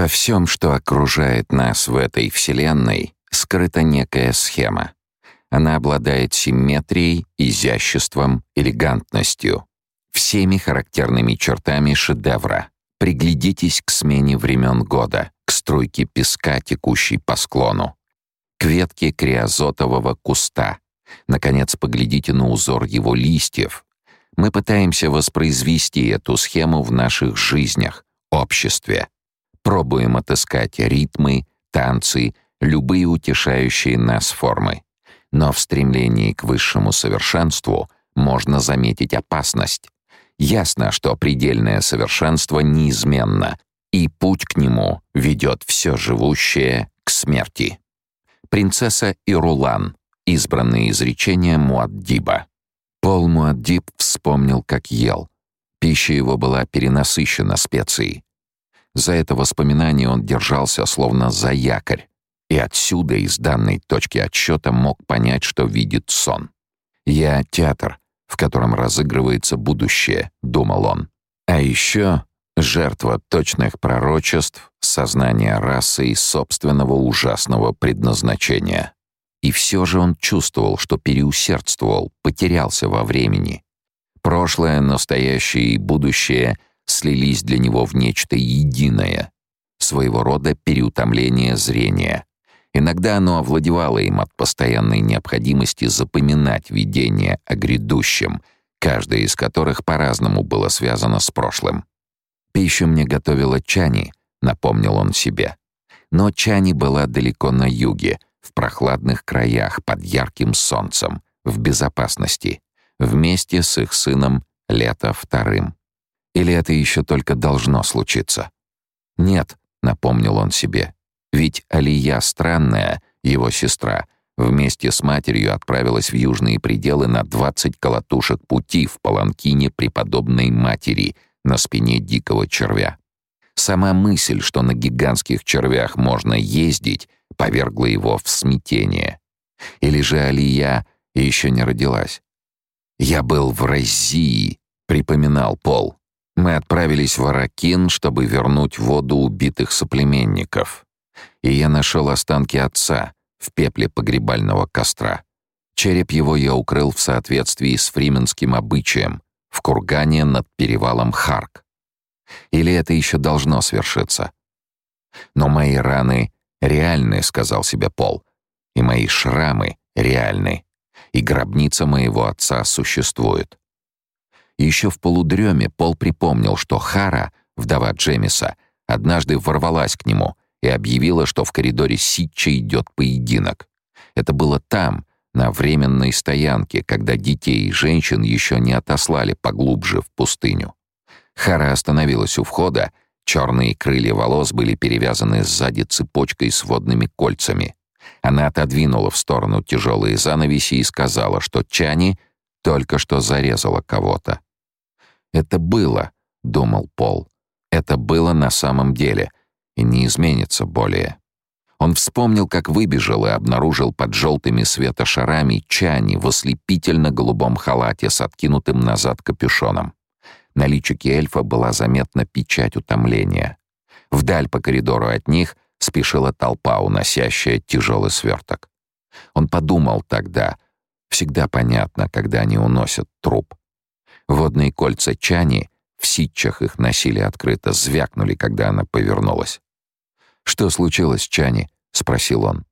Во всем, что окружает нас в этой Вселенной, скрыта некая схема. Она обладает симметрией, изяществом, элегантностью, всеми характерными чертами шедевра. Приглядитесь к смене времен года, к струйке песка, текущей по склону, к ветке криозотового куста. Наконец, поглядите на узор его листьев. Мы пытаемся воспроизвести эту схему в наших жизнях, обществе. Пробуем отыскать ритмы, танцы, любые утешающие нас формы. Но в стремлении к высшему совершенству можно заметить опасность. Ясно, что предельное совершенство неизменно, и путь к нему ведет все живущее к смерти. Принцесса Ирулан. Избранные изречения Муаддиба. Пол Муаддиб вспомнил, как ел. Пища его была перенасыщена специей. За это воспоминание он держался словно за якорь, и отсюда, из данной точки отсчета, мог понять, что видит сон. «Я — театр, в котором разыгрывается будущее», — думал он. А еще жертва точных пророчеств, сознания расы и собственного ужасного предназначения. И все же он чувствовал, что переусердствовал, потерялся во времени. Прошлое, настоящее и будущее — слились для него в нечто единое, своего рода переутомление зрения. Иногда оно овладевало им от постоянной необходимости запоминать видения о грядущем, каждое из которых по-разному было связано с прошлым. «Пищу мне готовила Чани», — напомнил он себе. Но Чани была далеко на юге, в прохладных краях, под ярким солнцем, в безопасности, вместе с их сыном Лето вторым. Или это еще только должно случиться? Нет, напомнил он себе. Ведь Алия странная, его сестра, вместе с матерью отправилась в южные пределы на 20 колотушек пути в паланкине преподобной матери на спине дикого червя. Сама мысль, что на гигантских червях можно ездить, повергла его в смятение. Или же Алия еще не родилась? «Я был в России», — припоминал Пол. Мы отправились в Аракин, чтобы вернуть воду убитых соплеменников. И я нашел останки отца в пепле погребального костра. Череп его я укрыл в соответствии с фрименским обычаем в кургане над перевалом Харк. Или это еще должно свершиться? Но мои раны реальны, сказал себе Пол, и мои шрамы реальны, и гробница моего отца существует. Еще в полудреме Пол припомнил, что Хара, вдова Джемиса, однажды ворвалась к нему и объявила, что в коридоре Ситча идет поединок. Это было там, на временной стоянке, когда детей и женщин еще не отослали поглубже в пустыню. Хара остановилась у входа, черные крылья волос были перевязаны сзади цепочкой с водными кольцами. Она отодвинула в сторону тяжелые занавеси и сказала, что Чани только что зарезала кого-то. Это было, думал Пол. Это было на самом деле и не изменится более. Он вспомнил, как выбежал и обнаружил под желтыми светошарами Чани в ослепительно-голубом халате с откинутым назад капюшоном. На личике эльфа была заметна печать утомления. Вдаль по коридору от них спешила толпа, уносящая тяжелый сверток. Он подумал тогда, всегда понятно, когда они уносят труп. Водные кольца Чани, в ситчах их носили открыто, звякнули, когда она повернулась. «Что случилось, Чани?» — спросил он.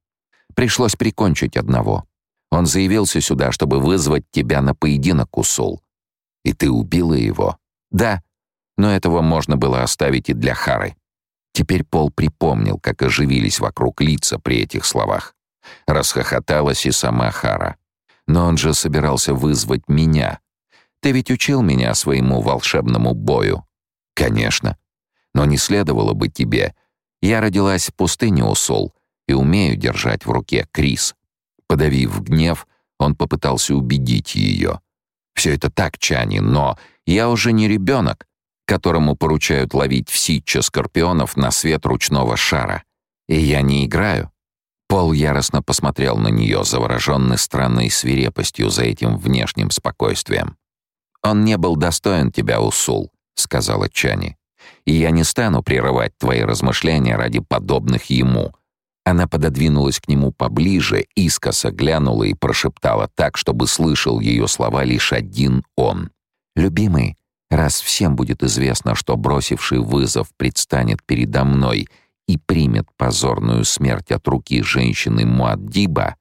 «Пришлось прикончить одного. Он заявился сюда, чтобы вызвать тебя на поединок, Усул. И ты убила его?» «Да, но этого можно было оставить и для Хары». Теперь Пол припомнил, как оживились вокруг лица при этих словах. Расхохоталась и сама Хара. «Но он же собирался вызвать меня», ты ведь учил меня своему волшебному бою. Конечно. Но не следовало бы тебе. Я родилась в пустыне Усул и умею держать в руке Крис. Подавив гнев, он попытался убедить ее. Все это так, Чани, но я уже не ребенок, которому поручают ловить в ситча скорпионов на свет ручного шара. И я не играю. Пол яростно посмотрел на нее, завороженный странной свирепостью за этим внешним спокойствием. «Он не был достоин тебя, Усул», — сказала Чани. И я не стану прерывать твои размышления ради подобных ему». Она пододвинулась к нему поближе, искоса глянула и прошептала так, чтобы слышал ее слова лишь один он. «Любимый, раз всем будет известно, что бросивший вызов предстанет передо мной и примет позорную смерть от руки женщины Муаддиба,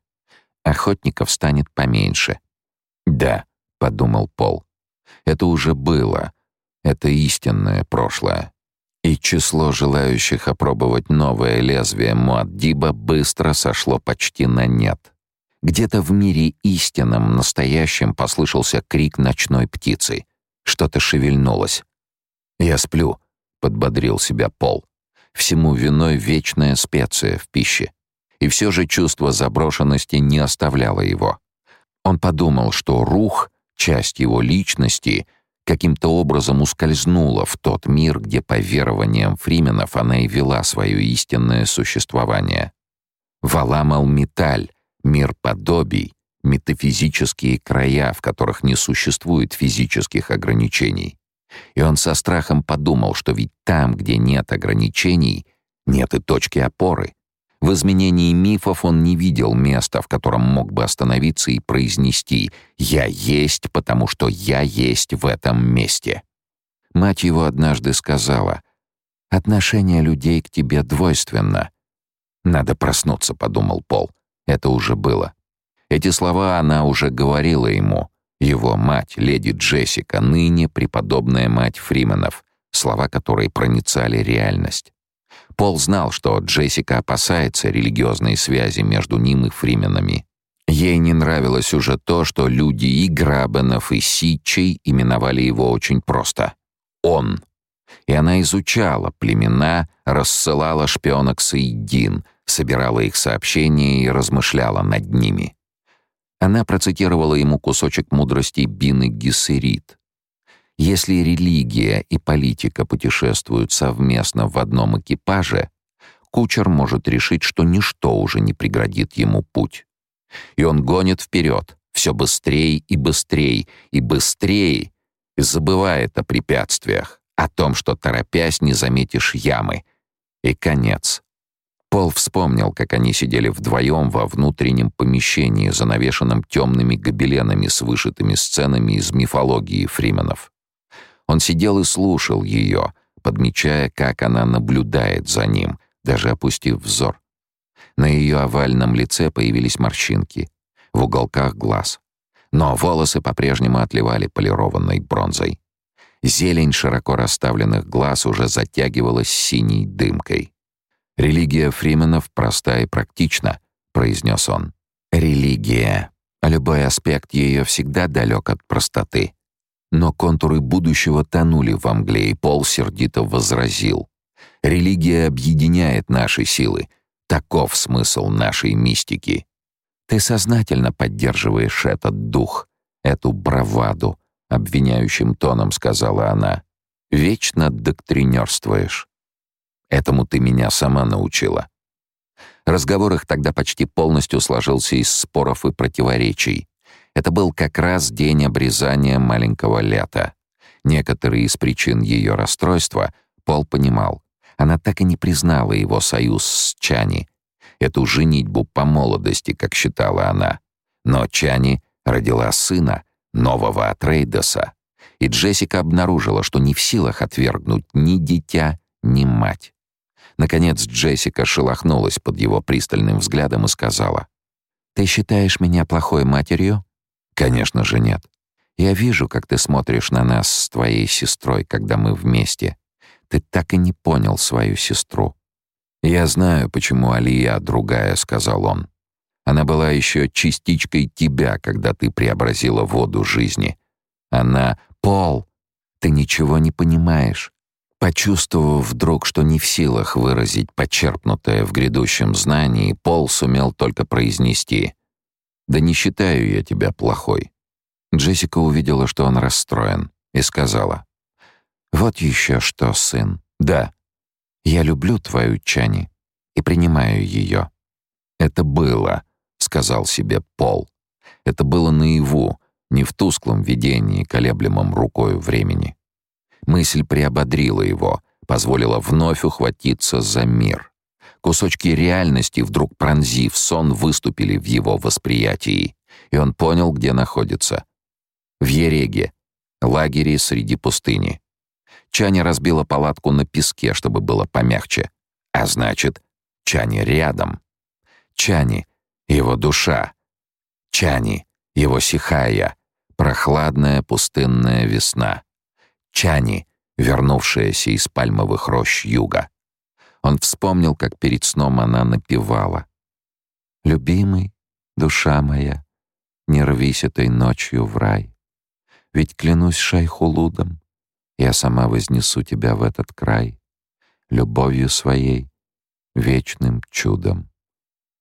охотников станет поменьше». «Да», — подумал Пол, — «это уже было. Это истинное прошлое» и число желающих опробовать новое лезвие Муаддиба быстро сошло почти на нет. Где-то в мире истинном, настоящем, послышался крик ночной птицы. Что-то шевельнулось. «Я сплю», — подбодрил себя Пол. Всему виной вечная специя в пище. И все же чувство заброшенности не оставляло его. Он подумал, что рух, часть его личности — каким-то образом ускользнула в тот мир, где, по верованиям фрименов, она и вела свое истинное существование. Валамал металь, мир подобий, метафизические края, в которых не существует физических ограничений. И он со страхом подумал, что ведь там, где нет ограничений, нет и точки опоры. В изменении мифов он не видел места, в котором мог бы остановиться и произнести «Я есть, потому что я есть в этом месте». Мать его однажды сказала «Отношение людей к тебе двойственно». «Надо проснуться», — подумал Пол. Это уже было. Эти слова она уже говорила ему. Его мать, леди Джессика, ныне преподобная мать Фрименов, слова которой проницали реальность. Пол знал, что Джессика опасается религиозной связи между ним и Фрименами. Ей не нравилось уже то, что люди и Грабенов, и Ситчей именовали его очень просто — «он». И она изучала племена, рассылала шпионок Саидин, собирала их сообщения и размышляла над ними. Она процитировала ему кусочек мудрости Бины Гессерит, если религия и политика путешествуют совместно в одном экипаже, кучер может решить, что ничто уже не преградит ему путь. И он гонит вперед, все быстрее и быстрее, и быстрее, и забывает о препятствиях, о том, что, торопясь, не заметишь ямы. И конец. Пол вспомнил, как они сидели вдвоем во внутреннем помещении, занавешенном темными гобеленами с вышитыми сценами из мифологии фрименов. Он сидел и слушал ее, подмечая, как она наблюдает за ним, даже опустив взор. На ее овальном лице появились морщинки, в уголках глаз. Но волосы по-прежнему отливали полированной бронзой. Зелень широко расставленных глаз уже затягивалась синей дымкой. «Религия Фрименов проста и практична», — произнес он. «Религия. Любой аспект ее всегда далек от простоты. Но контуры будущего тонули в мгле, и Пол сердито возразил. «Религия объединяет наши силы. Таков смысл нашей мистики. Ты сознательно поддерживаешь этот дух, эту браваду», — обвиняющим тоном сказала она. «Вечно доктринерствуешь. Этому ты меня сама научила». Разговор их тогда почти полностью сложился из споров и противоречий. Это был как раз день обрезания маленького лета. Некоторые из причин ее расстройства Пол понимал. Она так и не признала его союз с Чани. Эту женитьбу по молодости, как считала она. Но Чани родила сына, нового Атрейдеса. И Джессика обнаружила, что не в силах отвергнуть ни дитя, ни мать. Наконец Джессика шелохнулась под его пристальным взглядом и сказала, «Ты считаешь меня плохой матерью?» Конечно же нет. Я вижу, как ты смотришь на нас с твоей сестрой, когда мы вместе. Ты так и не понял свою сестру. Я знаю, почему Алия другая, сказал он. Она была еще частичкой тебя, когда ты преобразила воду жизни. Она Пол, ты ничего не понимаешь. Почувствовав вдруг, что не в силах выразить почерпнутое в грядущем знании, Пол сумел только произнести «Да не считаю я тебя плохой». Джессика увидела, что он расстроен, и сказала. «Вот еще что, сын. Да, я люблю твою Чани и принимаю ее». «Это было», — сказал себе Пол. «Это было наяву, не в тусклом видении, колеблемом рукою времени». Мысль приободрила его, позволило вновь ухватиться за мир. Кусочки реальности, вдруг пронзив сон, выступили в его восприятии, и он понял, где находится. В Ереге, лагере среди пустыни. Чаня разбила палатку на песке, чтобы было помягче. А значит, Чани рядом. Чани — его душа. Чани — его сихая, прохладная пустынная весна. Чани, вернувшаяся из пальмовых рощ юга. Он вспомнил, как перед сном она напевала. «Любимый, душа моя, не рвись этой ночью в рай. Ведь клянусь шайхулудом, я сама вознесу тебя в этот край, любовью своей, вечным чудом».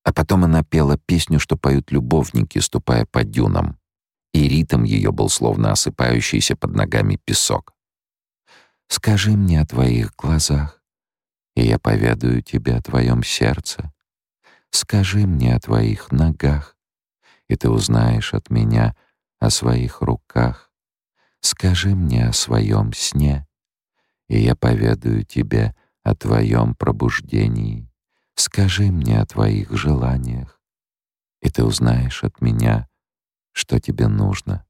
А потом она пела песню, что поют любовники, ступая по дюнам. И ритм ее был словно осыпающийся под ногами песок. «Скажи мне о твоих глазах, и я поведаю тебе о твоем сердце. Скажи мне о твоих ногах, и ты узнаешь от меня о своих руках. Скажи мне о своем сне, и я поведаю тебе о твоем пробуждении. Скажи мне о твоих желаниях, и ты узнаешь от меня, что тебе нужно.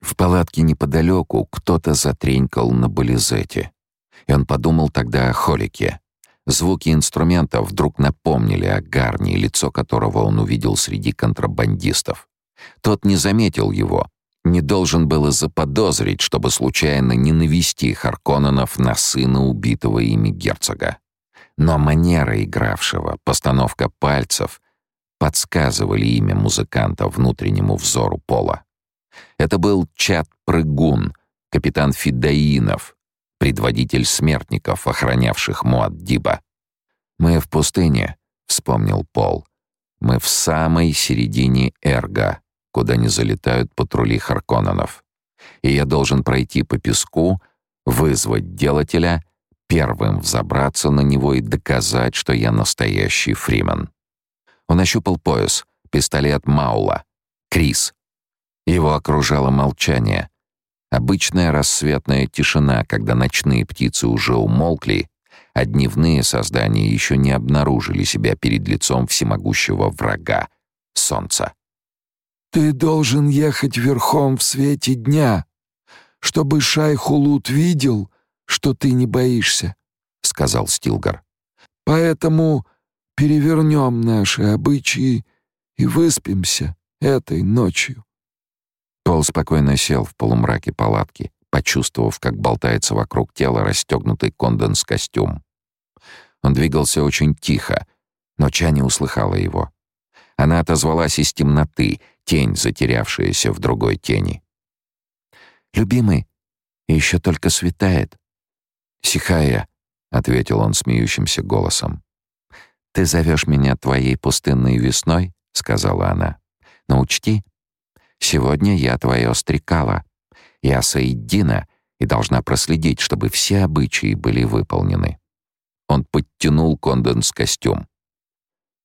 В палатке неподалеку кто-то затренькал на бализете. И он подумал тогда о Холике. Звуки инструментов вдруг напомнили о Гарни, лицо которого он увидел среди контрабандистов. Тот не заметил его, не должен был заподозрить, чтобы случайно не навести Харконненов на сына убитого ими герцога. Но манера игравшего, постановка пальцев подсказывали имя музыканта внутреннему взору Пола. Это был Чат Прыгун, капитан Фидаинов, предводитель смертников, охранявших Муаддиба. «Мы в пустыне», — вспомнил Пол. «Мы в самой середине Эрга, куда не залетают патрули Харконненов. И я должен пройти по песку, вызвать делателя — первым взобраться на него и доказать, что я настоящий фримен. Он ощупал пояс, пистолет Маула, Крис. Его окружало молчание. Обычная рассветная тишина, когда ночные птицы уже умолкли, а дневные создания еще не обнаружили себя перед лицом всемогущего врага — солнца. «Ты должен ехать верхом в свете дня, чтобы Шайхулут видел, что ты не боишься», — сказал Стилгар. «Поэтому перевернем наши обычаи и выспимся этой ночью». Пол спокойно сел в полумраке палатки, почувствовав, как болтается вокруг тела расстегнутый конденс-костюм. Он двигался очень тихо, но Чани услыхала его. Она отозвалась из темноты, тень, затерявшаяся в другой тени. «Любимый, еще только светает. «Сихая», — ответил он смеющимся голосом. «Ты зовешь меня твоей пустынной весной?» — сказала она. «Но учти, сегодня я твое стрекала. Я Саиддина и должна проследить, чтобы все обычаи были выполнены». Он подтянул конденс-костюм.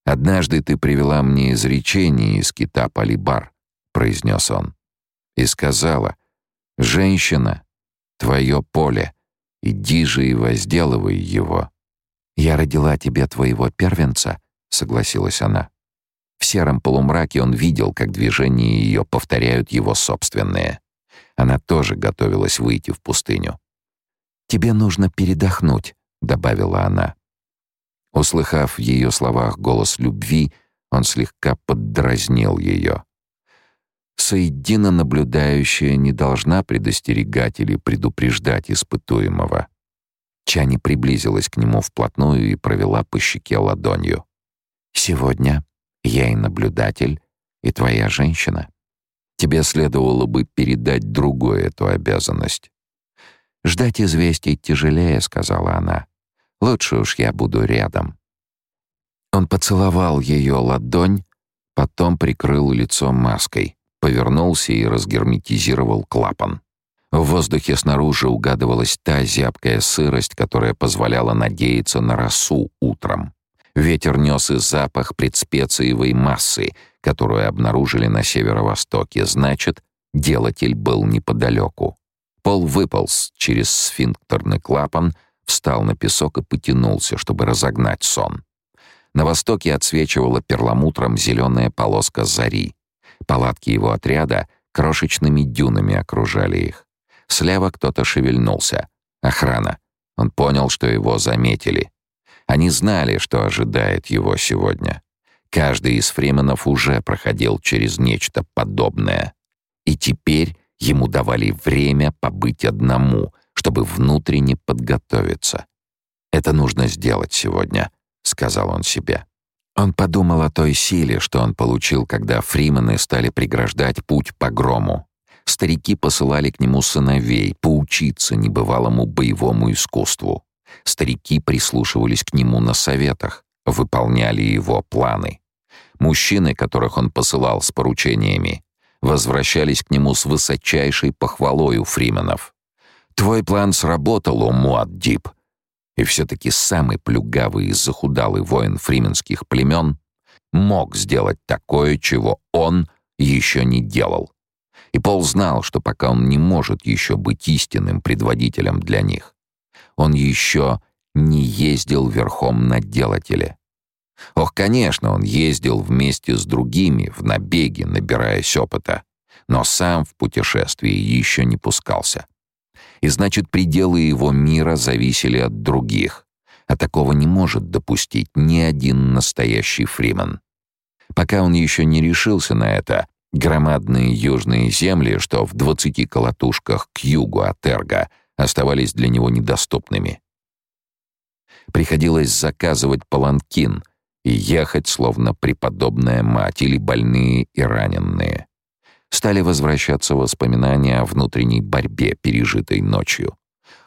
«Однажды ты привела мне изречение из кита Алибар», — произнес он, — «и сказала, «Женщина, твое поле, Иди же и возделывай его. Я родила тебе твоего первенца, согласилась она. В сером полумраке он видел, как движения ее повторяют его собственные. Она тоже готовилась выйти в пустыню. «Тебе нужно передохнуть», — добавила она. Услыхав в ее словах голос любви, он слегка поддразнил ее. Соедино наблюдающая не должна предостерегать или предупреждать испытуемого. Чани приблизилась к нему вплотную и провела по щеке ладонью. «Сегодня я и наблюдатель, и твоя женщина. Тебе следовало бы передать другой эту обязанность». «Ждать известий тяжелее», — сказала она. «Лучше уж я буду рядом». Он поцеловал ее ладонь, потом прикрыл лицо маской повернулся и разгерметизировал клапан. В воздухе снаружи угадывалась та зябкая сырость, которая позволяла надеяться на росу утром. Ветер нес и запах предспециевой массы, которую обнаружили на северо-востоке, значит, делатель был неподалеку. Пол выполз через сфинктерный клапан встал на песок и потянулся, чтобы разогнать сон. На востоке отсвечивала перламутром зеленая полоска зари. Палатки его отряда крошечными дюнами окружали их. Слева кто-то шевельнулся. Охрана. Он понял, что его заметили. Они знали, что ожидает его сегодня. Каждый из фрименов уже проходил через нечто подобное. И теперь ему давали время побыть одному, чтобы внутренне подготовиться. «Это нужно сделать сегодня», — сказал он себе. Он подумал о той силе, что он получил, когда фримены стали преграждать путь по грому. Старики посылали к нему сыновей поучиться небывалому боевому искусству. Старики прислушивались к нему на советах, выполняли его планы. Мужчины, которых он посылал с поручениями, возвращались к нему с высочайшей похвалой у фрименов. «Твой план сработал, о Муаддиб!» И все-таки самый плюгавый и захудалый воин фрименских племен мог сделать такое, чего он еще не делал. И Пол знал, что пока он не может еще быть истинным предводителем для них, он еще не ездил верхом на делателе. Ох, конечно, он ездил вместе с другими в набеги, набираясь опыта, но сам в путешествии еще не пускался. И значит, пределы его мира зависели от других, а такого не может допустить ни один настоящий фриман. Пока он еще не решился на это, громадные южные земли, что в двадцати колотушках к югу от Эрга, оставались для него недоступными. Приходилось заказывать паланкин и ехать, словно преподобная мать или больные и раненые. Стали возвращаться воспоминания о внутренней борьбе, пережитой ночью.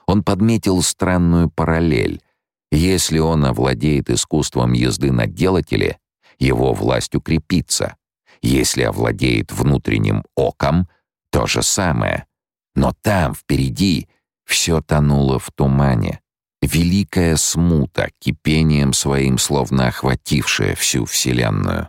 Он подметил странную параллель. Если он овладеет искусством езды на делателе, его власть укрепится. Если овладеет внутренним оком, то же самое. Но там, впереди, все тонуло в тумане. Великая смута, кипением своим словно охватившая всю Вселенную.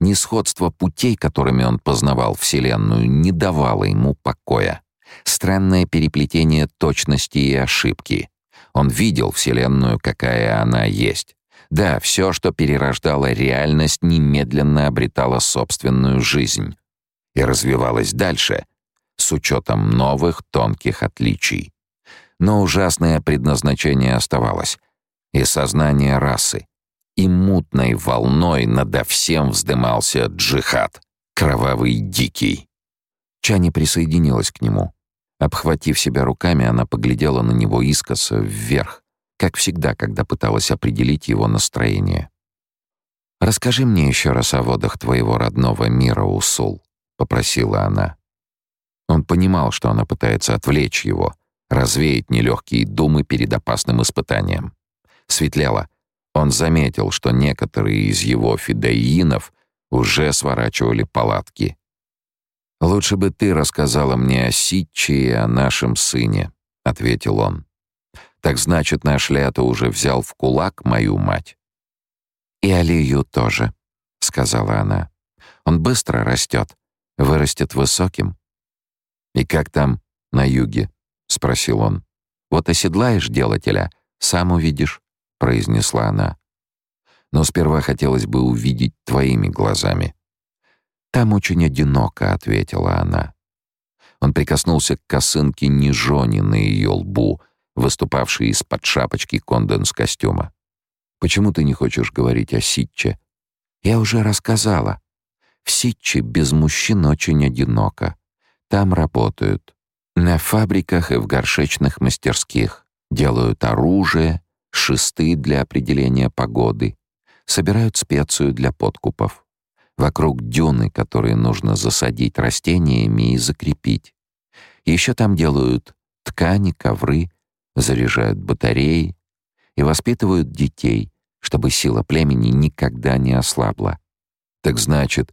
Несходство путей, которыми он познавал Вселенную, не давало ему покоя. Странное переплетение точности и ошибки. Он видел Вселенную, какая она есть. Да, все, что перерождало реальность, немедленно обретало собственную жизнь и развивалось дальше, с учетом новых тонких отличий. Но ужасное предназначение оставалось. И сознание расы. И мутной волной надо всем вздымался джихад. Кровавый дикий. Чани присоединилась к нему. Обхватив себя руками, она поглядела на него искоса вверх, как всегда, когда пыталась определить его настроение. «Расскажи мне еще раз о водах твоего родного мира, Усул», — попросила она. Он понимал, что она пытается отвлечь его, развеять нелегкие думы перед опасным испытанием. Светлело. Он заметил, что некоторые из его фидеинов уже сворачивали палатки. «Лучше бы ты рассказала мне о Ситче и о нашем сыне», — ответил он. «Так значит, наш Лето уже взял в кулак мою мать?» «И Алию тоже», — сказала она. «Он быстро растет, вырастет высоким». «И как там на юге?» — спросил он. «Вот оседлаешь делателя, сам увидишь», — произнесла она. «Но сперва хотелось бы увидеть твоими глазами». «Там очень одиноко», — ответила она. Он прикоснулся к косынке Нижони на ее лбу, выступавшей из-под шапочки конденс-костюма. «Почему ты не хочешь говорить о Ситче?» «Я уже рассказала. В Ситче без мужчин очень одиноко. Там работают. На фабриках и в горшечных мастерских делают оружие, шесты для определения погоды, собирают специю для подкупов. Вокруг дюны, которые нужно засадить растениями и закрепить. Еще там делают ткани, ковры, заряжают батареи и воспитывают детей, чтобы сила племени никогда не ослабла. «Так значит,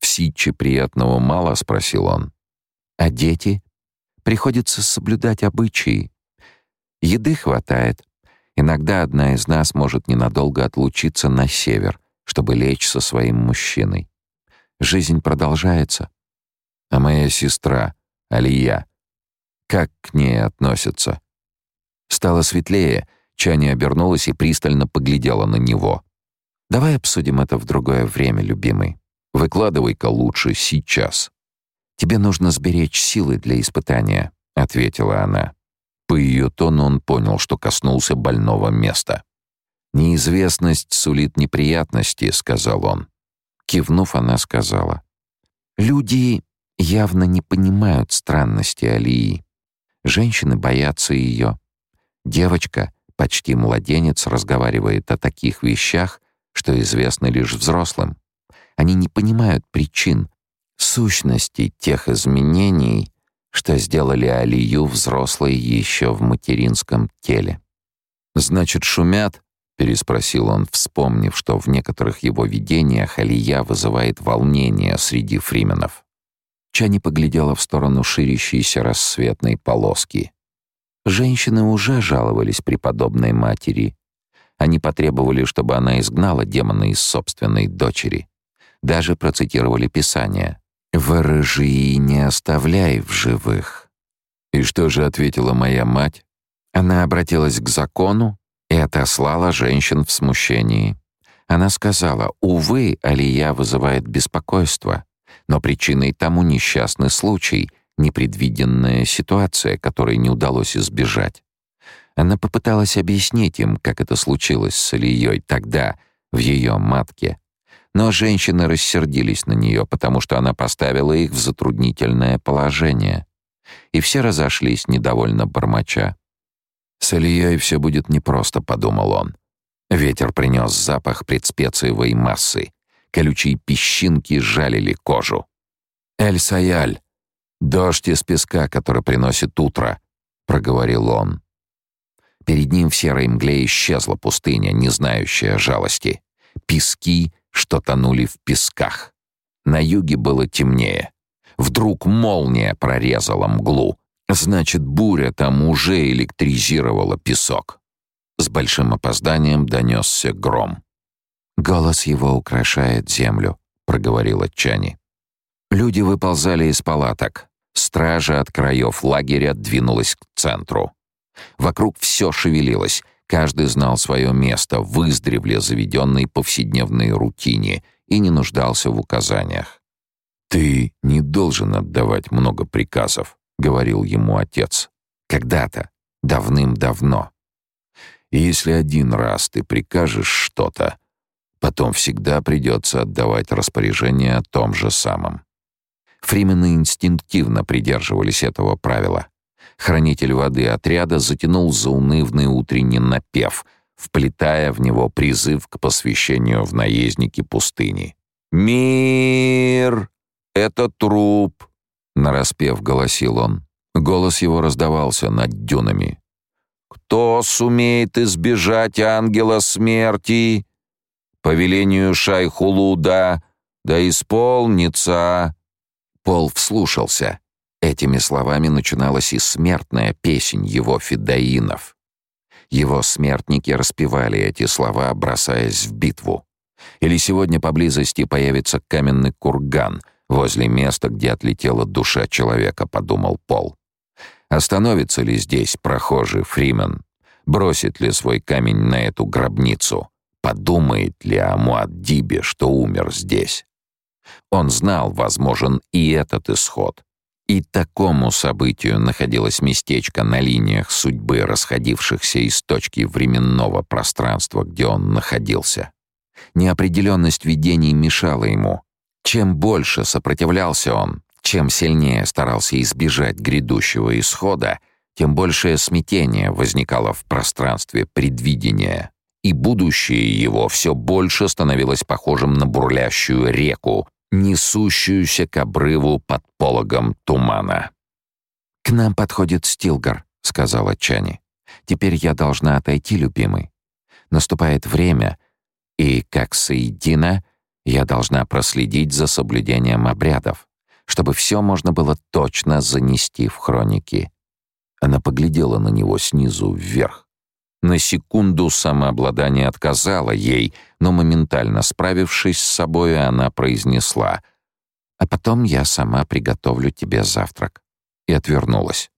в Ситче приятного мало?» — спросил он. «А дети?» Приходится соблюдать обычаи. Еды хватает. Иногда одна из нас может ненадолго отлучиться на север, чтобы лечь со своим мужчиной. Жизнь продолжается. А моя сестра, Алия, как к ней относятся? Стало светлее, Чани обернулась и пристально поглядела на него. «Давай обсудим это в другое время, любимый. Выкладывай-ка лучше сейчас». «Тебе нужно сберечь силы для испытания», — ответила она. По ее тону он понял, что коснулся больного места. «Неизвестность сулит неприятности», — сказал он. Кивнув, она сказала. «Люди явно не понимают странности Алии. Женщины боятся ее. Девочка, почти младенец, разговаривает о таких вещах, что известны лишь взрослым. Они не понимают причин, сущности тех изменений, что сделали Алию взрослой еще в материнском теле. «Значит, шумят?» — переспросил он, вспомнив, что в некоторых его видениях Алия вызывает волнение среди фрименов. Чани поглядела в сторону ширящейся рассветной полоски. Женщины уже жаловались преподобной матери. Они потребовали, чтобы она изгнала демона из собственной дочери. Даже процитировали Писание. «Ворожи не оставляй в живых». И что же ответила моя мать? Она обратилась к закону и отослала женщин в смущении. Она сказала, «Увы, Алия вызывает беспокойство, но причиной тому несчастный случай, непредвиденная ситуация, которой не удалось избежать». Она попыталась объяснить им, как это случилось с Алией тогда, в ее матке, но женщины рассердились на нее, потому что она поставила их в затруднительное положение. И все разошлись, недовольно бормоча. «С Ильей все будет непросто», — подумал он. Ветер принес запах предспециевой массы. Колючие песчинки жалили кожу. «Эль-Саяль! Дождь из песка, который приносит утро», — проговорил он. Перед ним в серой мгле исчезла пустыня, не знающая жалости. Пески что тонули в песках. На юге было темнее. Вдруг молния прорезала мглу. Значит, буря там уже электризировала песок. С большим опозданием донесся гром. «Голос его украшает землю», — проговорила Чани. Люди выползали из палаток. Стража от краев лагеря двинулась к центру. Вокруг все шевелилось, Каждый знал свое место в издревле заведенной повседневной рутине и не нуждался в указаниях. «Ты не должен отдавать много приказов», — говорил ему отец. «Когда-то, давным-давно. Если один раз ты прикажешь что-то, потом всегда придется отдавать распоряжение о том же самом». Фримены инстинктивно придерживались этого правила. Хранитель воды отряда затянул заунывный утренний напев, вплетая в него призыв к посвящению в наездники пустыни. «Мир! Это труп!» — нараспев голосил он. Голос его раздавался над дюнами. «Кто сумеет избежать ангела смерти? По велению Шайхулуда да исполнится!» Пол вслушался. Этими словами начиналась и смертная песнь его фидаинов. Его смертники распевали эти слова, бросаясь в битву. Или сегодня поблизости появится каменный курган возле места, где отлетела душа человека, подумал Пол. Остановится ли здесь прохожий Фримен? Бросит ли свой камень на эту гробницу? Подумает ли о Муаддибе, что умер здесь? Он знал, возможен и этот исход. И такому событию находилось местечко на линиях судьбы, расходившихся из точки временного пространства, где он находился. Неопределенность видений мешала ему. Чем больше сопротивлялся он, чем сильнее старался избежать грядущего исхода, тем большее смятение возникало в пространстве предвидения, и будущее его все больше становилось похожим на бурлящую реку, несущуюся к обрыву под пологом тумана. «К нам подходит Стилгар», — сказала Чани. «Теперь я должна отойти, любимый. Наступает время, и, как соедина, я должна проследить за соблюдением обрядов, чтобы все можно было точно занести в хроники». Она поглядела на него снизу вверх. На секунду самообладание отказало ей, но моментально справившись с собой, она произнесла «А потом я сама приготовлю тебе завтрак» и отвернулась.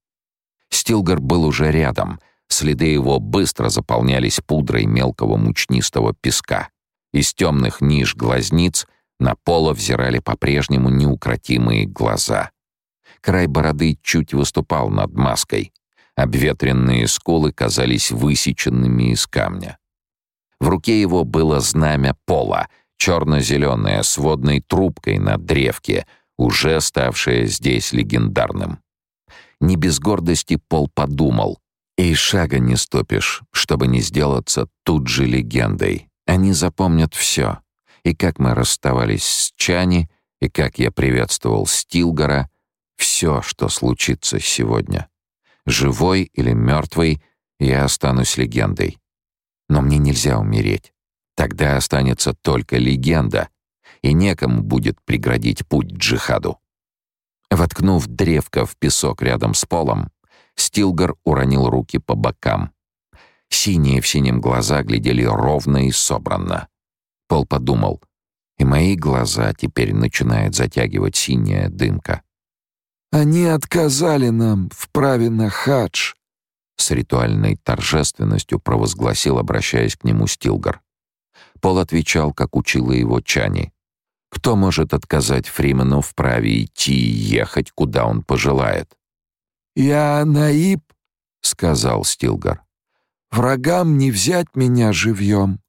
Стилгар был уже рядом, Следы его быстро заполнялись пудрой мелкого мучнистого песка. Из темных ниш глазниц на поло взирали по-прежнему неукротимые глаза. Край бороды чуть выступал над маской. Обветренные скулы казались высеченными из камня. В руке его было знамя пола, черно-зеленое, с водной трубкой на древке, уже ставшее здесь легендарным. Не без гордости Пол подумал. «И шага не ступишь, чтобы не сделаться тут же легендой. Они запомнят все. И как мы расставались с Чани, и как я приветствовал Стилгора, все, что случится сегодня. Живой или мертвый, я останусь легендой. Но мне нельзя умереть. Тогда останется только легенда, и некому будет преградить путь джихаду. Воткнув древко в песок рядом с полом, Стилгар уронил руки по бокам. Синие в синем глаза глядели ровно и собранно. Пол подумал, и мои глаза теперь начинает затягивать синяя дымка. Они отказали нам в праве на хадж, с ритуальной торжественностью провозгласил, обращаясь к нему Стилгар. Пол отвечал, как учила его Чани. Кто может отказать Фримену в праве идти и ехать, куда он пожелает? «Я Наиб», — сказал Стилгар. «Врагам не взять меня живьем.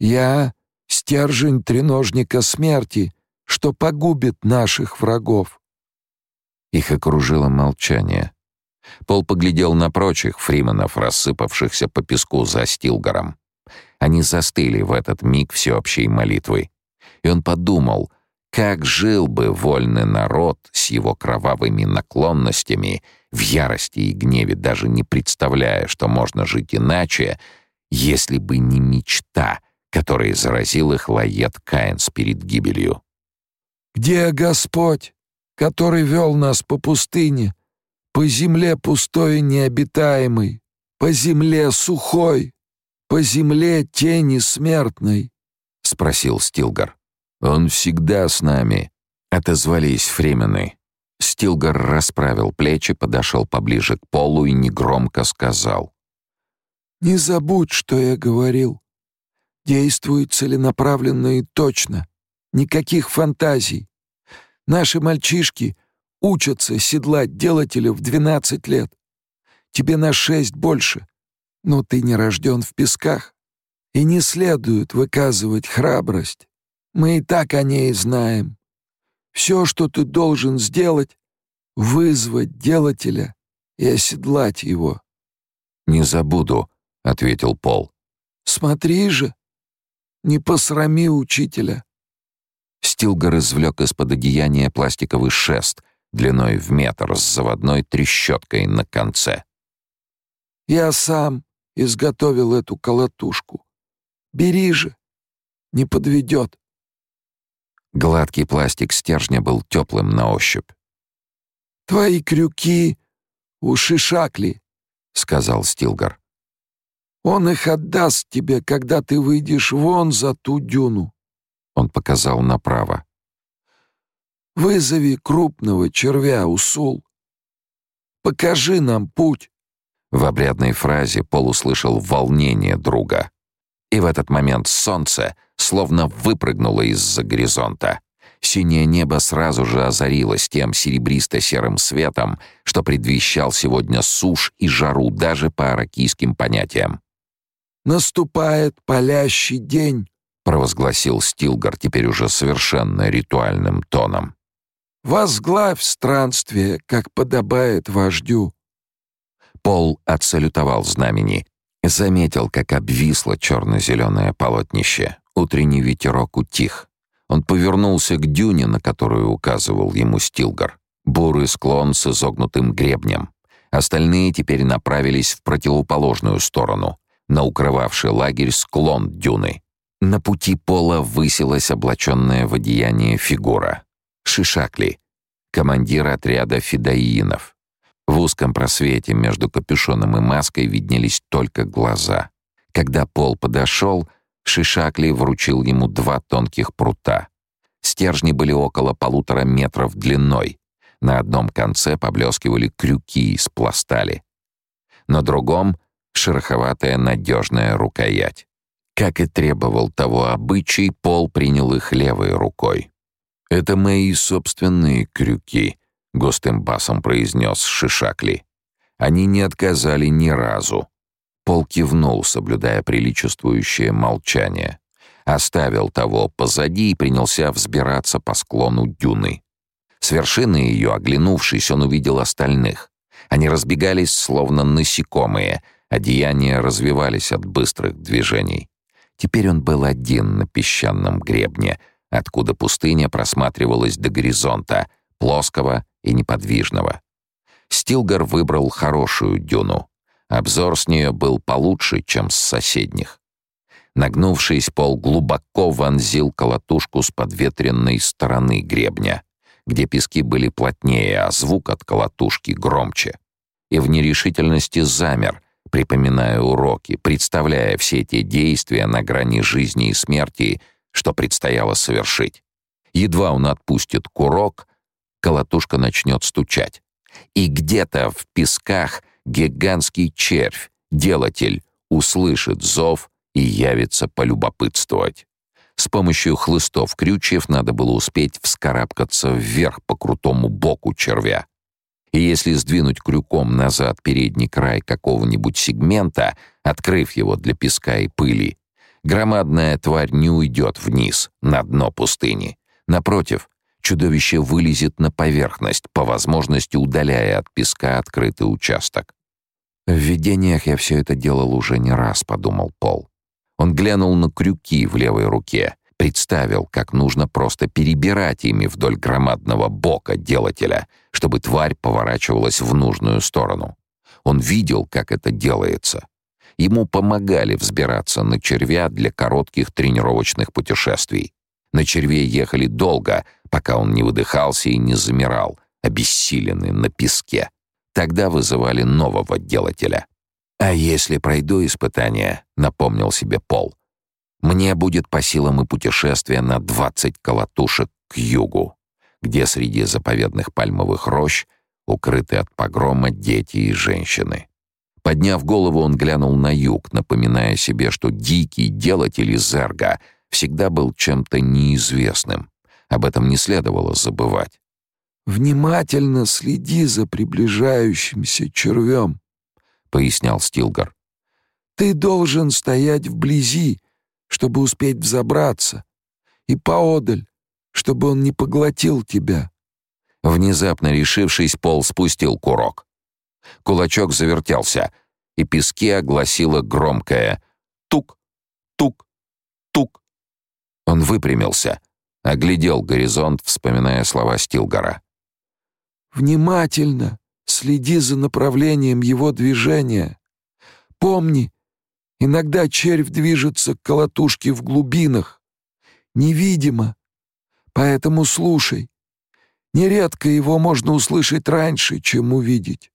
Я — стержень треножника смерти, что погубит наших врагов. Их окружило молчание. Пол поглядел на прочих фриманов, рассыпавшихся по песку за Стилгаром. Они застыли в этот миг всеобщей молитвы. И он подумал, как жил бы вольный народ с его кровавыми наклонностями, в ярости и гневе, даже не представляя, что можно жить иначе, если бы не мечта, которая заразил их Лает Каинс перед гибелью. «Где Господь?» Который вел нас по пустыне, по земле пустой и необитаемой, по земле сухой, по земле тени смертной?» — спросил Стилгар. «Он всегда с нами», — отозвались фремены. Стилгар расправил плечи, подошел поближе к полу и негромко сказал. «Не забудь, что я говорил. Действуй целенаправленно и точно. Никаких фантазий. Наши мальчишки учатся седлать делателя в 12 лет. Тебе на шесть больше, но ты не рожден в песках. И не следует выказывать храбрость. Мы и так о ней знаем. Все, что ты должен сделать, вызвать делателя и оседлать его. «Не забуду», — ответил Пол. «Смотри же, не посрами учителя. Стилгар извлек из-под одеяния пластиковый шест длиной в метр с заводной трещоткой на конце. «Я сам изготовил эту колотушку. Бери же, не подведет». Гладкий пластик стержня был теплым на ощупь. «Твои крюки ушишакли», — сказал Стилгар. «Он их отдаст тебе, когда ты выйдешь вон за ту дюну». Он показал направо. «Вызови крупного червя, Усул. Покажи нам путь». В обрядной фразе Пол услышал волнение друга. И в этот момент солнце словно выпрыгнуло из-за горизонта. Синее небо сразу же озарилось тем серебристо-серым светом, что предвещал сегодня сушь и жару даже по аракийским понятиям. «Наступает палящий день», провозгласил Стилгар теперь уже совершенно ритуальным тоном. «Возглавь странствие, как подобает вождю». Пол отсалютовал знамени, заметил, как обвисло черно-зеленое полотнище. Утренний ветерок утих. Он повернулся к дюне, на которую указывал ему Стилгар. Бурый склон с изогнутым гребнем. Остальные теперь направились в противоположную сторону, на укрывавший лагерь склон дюны. На пути пола высилась облаченная в одеяние фигура. Шишакли, командир отряда фидаиинов. В узком просвете между капюшоном и маской виднелись только глаза. Когда Пол подошел, Шишакли вручил ему два тонких прута. Стержни были около полутора метров длиной. На одном конце поблескивали крюки из пластали. На другом шероховатая надежная рукоять. Как и требовал того обычай, Пол принял их левой рукой. «Это мои собственные крюки», — густым басом произнес Шишакли. Они не отказали ни разу. Пол кивнул, соблюдая приличествующее молчание. Оставил того позади и принялся взбираться по склону дюны. С вершины ее, оглянувшись, он увидел остальных. Они разбегались, словно насекомые, одеяния развивались от быстрых движений. Теперь он был один на песчаном гребне, откуда пустыня просматривалась до горизонта, плоского и неподвижного. Стилгар выбрал хорошую дюну. Обзор с нее был получше, чем с соседних. Нагнувшись, Пол глубоко вонзил колотушку с подветренной стороны гребня, где пески были плотнее, а звук от колотушки громче. И в нерешительности замер, припоминая уроки, представляя все те действия на грани жизни и смерти, что предстояло совершить. Едва он отпустит курок, колотушка начнет стучать. И где-то в песках гигантский червь, делатель, услышит зов и явится полюбопытствовать. С помощью хлыстов-крючев надо было успеть вскарабкаться вверх по крутому боку червя. И если сдвинуть крюком назад передний край какого-нибудь сегмента, открыв его для песка и пыли, громадная тварь не уйдет вниз, на дно пустыни. Напротив, чудовище вылезет на поверхность, по возможности удаляя от песка открытый участок. В видениях я все это делал уже не раз, подумал Пол. Он глянул на крюки в левой руке, представил, как нужно просто перебирать ими вдоль громадного бока делателя, чтобы тварь поворачивалась в нужную сторону. Он видел, как это делается. Ему помогали взбираться на червя для коротких тренировочных путешествий. На черве ехали долго, пока он не выдыхался и не замирал, обессиленный на песке. Тогда вызывали нового делателя. «А если пройду испытание», — напомнил себе Пол, «мне будет по силам и путешествие на двадцать колотушек к югу, где среди заповедных пальмовых рощ укрыты от погрома дети и женщины». Подняв голову, он глянул на юг, напоминая себе, что дикий делатель из Зерга всегда был чем-то неизвестным. Об этом не следовало забывать. «Внимательно следи за приближающимся червем», — пояснял Стилгар. «Ты должен стоять вблизи, чтобы успеть взобраться, и поодаль, чтобы он не поглотил тебя». Внезапно решившись, Пол спустил курок. Кулачок завертелся, и пески огласило громкое «тук, тук, тук». Он выпрямился, оглядел горизонт, вспоминая слова Стилгара. «Внимательно следи за направлением его движения. Помни, иногда червь движется к колотушке в глубинах, невидимо, поэтому слушай. Нередко его можно услышать раньше, чем увидеть».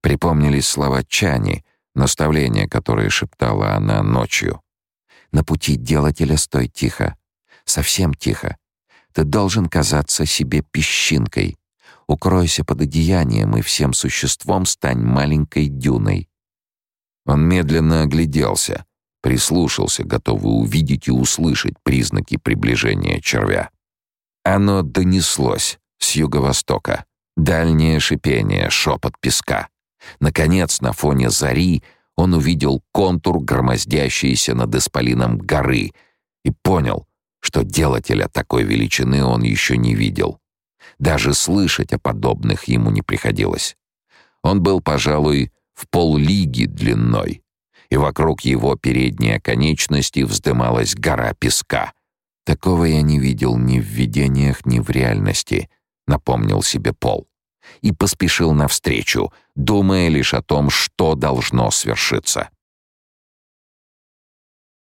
Припомнились слова Чани, наставления, которые шептала она ночью. «На пути делателя стой тихо, совсем тихо. Ты должен казаться себе песчинкой. Укройся под одеянием и всем существом стань маленькой дюной». Он медленно огляделся, прислушался, готовый увидеть и услышать признаки приближения червя. Оно донеслось с юго-востока. Дальнее шипение, шепот песка. Наконец, на фоне зари он увидел контур, громоздящийся над исполином горы, и понял, что делателя такой величины он еще не видел. Даже слышать о подобных ему не приходилось. Он был, пожалуй, в поллиги длиной, и вокруг его передней конечности вздымалась гора песка. Такого я не видел ни в видениях, ни в реальности, напомнил себе Пол. И поспешил навстречу, думая лишь о том, что должно свершиться.